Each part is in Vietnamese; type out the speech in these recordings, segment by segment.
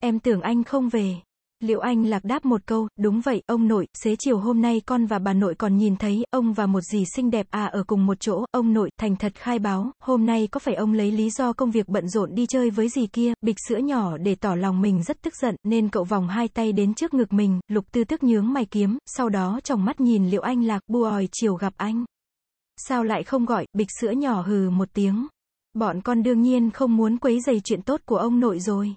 Em tưởng anh không về. Liệu anh lạc đáp một câu, đúng vậy, ông nội, xế chiều hôm nay con và bà nội còn nhìn thấy, ông và một dì xinh đẹp à ở cùng một chỗ, ông nội, thành thật khai báo, hôm nay có phải ông lấy lý do công việc bận rộn đi chơi với dì kia, bịch sữa nhỏ để tỏ lòng mình rất tức giận, nên cậu vòng hai tay đến trước ngực mình, lục tư tức nhướng mày kiếm, sau đó trong mắt nhìn liệu anh lạc, bu ỏi chiều gặp anh. Sao lại không gọi, bịch sữa nhỏ hừ một tiếng. Bọn con đương nhiên không muốn quấy giày chuyện tốt của ông nội rồi.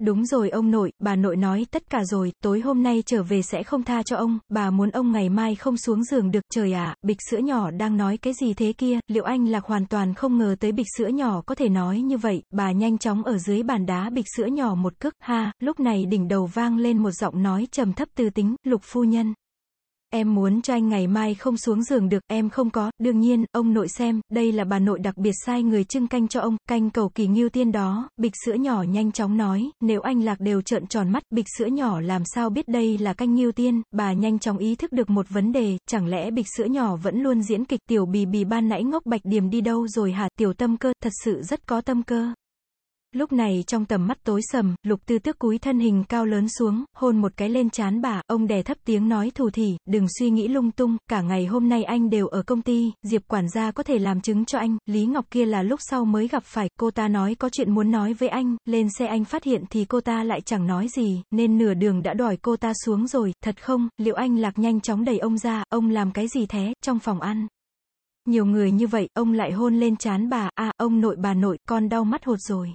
Đúng rồi ông nội, bà nội nói tất cả rồi, tối hôm nay trở về sẽ không tha cho ông, bà muốn ông ngày mai không xuống giường được, trời ạ, bịch sữa nhỏ đang nói cái gì thế kia, liệu anh lạc hoàn toàn không ngờ tới bịch sữa nhỏ có thể nói như vậy, bà nhanh chóng ở dưới bàn đá bịch sữa nhỏ một cước, ha, lúc này đỉnh đầu vang lên một giọng nói trầm thấp tư tính, lục phu nhân. Em muốn cho anh ngày mai không xuống giường được, em không có, đương nhiên, ông nội xem, đây là bà nội đặc biệt sai người trưng canh cho ông, canh cầu kỳ nghiêu tiên đó, bịch sữa nhỏ nhanh chóng nói, nếu anh lạc đều trợn tròn mắt, bịch sữa nhỏ làm sao biết đây là canh nghiêu tiên, bà nhanh chóng ý thức được một vấn đề, chẳng lẽ bịch sữa nhỏ vẫn luôn diễn kịch? Tiểu bì bì ban nãy ngốc bạch điểm đi đâu rồi hả, tiểu tâm cơ, thật sự rất có tâm cơ. Lúc này trong tầm mắt tối sầm, lục tư tước cúi thân hình cao lớn xuống, hôn một cái lên chán bà, ông đè thấp tiếng nói thù thỉ, đừng suy nghĩ lung tung, cả ngày hôm nay anh đều ở công ty, Diệp quản gia có thể làm chứng cho anh, Lý Ngọc kia là lúc sau mới gặp phải, cô ta nói có chuyện muốn nói với anh, lên xe anh phát hiện thì cô ta lại chẳng nói gì, nên nửa đường đã đòi cô ta xuống rồi, thật không, liệu anh lạc nhanh chóng đẩy ông ra, ông làm cái gì thế, trong phòng ăn. Nhiều người như vậy, ông lại hôn lên chán bà, à, ông nội bà nội, con đau mắt hột rồi.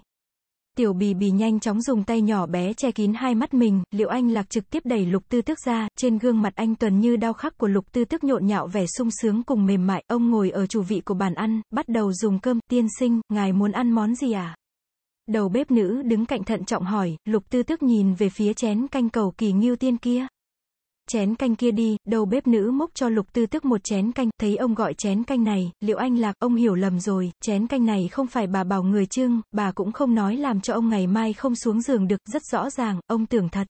Tiểu bì bì nhanh chóng dùng tay nhỏ bé che kín hai mắt mình, liệu anh lạc trực tiếp đẩy lục tư tức ra, trên gương mặt anh tuần như đau khắc của lục tư tức nhộn nhạo vẻ sung sướng cùng mềm mại, ông ngồi ở chủ vị của bàn ăn, bắt đầu dùng cơm, tiên sinh, ngài muốn ăn món gì à? Đầu bếp nữ đứng cạnh thận trọng hỏi, lục tư tức nhìn về phía chén canh cầu kỳ nghiêu tiên kia chén canh kia đi, đầu bếp nữ múc cho lục tư tức một chén canh, thấy ông gọi chén canh này, liệu anh lạc, ông hiểu lầm rồi, chén canh này không phải bà bảo người trưng, bà cũng không nói làm cho ông ngày mai không xuống giường được, rất rõ ràng, ông tưởng thật.